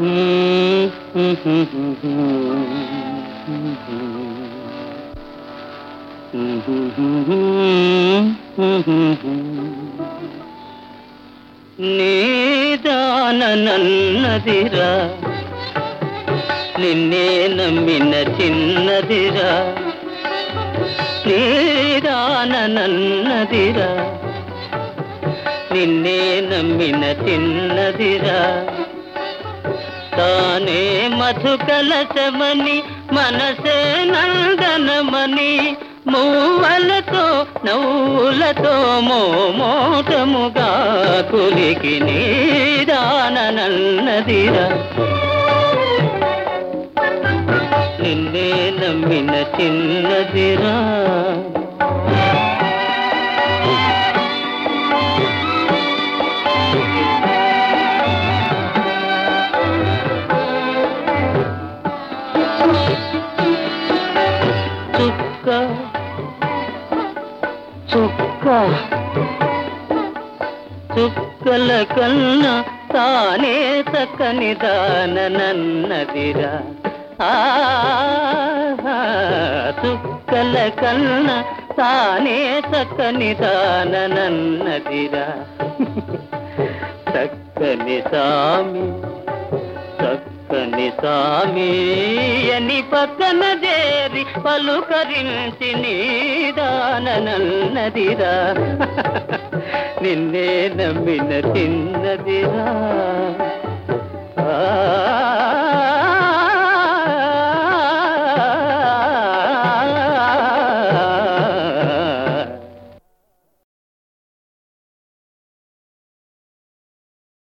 నీదానన్నదిరా నిన్నే నమ్మిన చిన్నదిరా. నీదాన నన్నదిరా నిన్నే నమ్మిన చిన్నదిరా. తానే మధుకలశమని మనసే నందనమని మూవలతో నవ్వులతో మోమోటముగా కులికి నీదానన్నదిరా నిన్నే నమ్మిన చిన్నదిరా. చుక్క చుక్క చుక్కల కన్నా తానే చక్కని దాననన్నదిరా నన్నదిరా చుక్కల కన్నా తానే చక్కని దాననన్నదిరా నన్నదిరా సామి చక్కని సామి అని పక్కన చేరి పలుకరించి నీదానన్నదిరా నిన్నే నమ్మిన తిన్నదిరా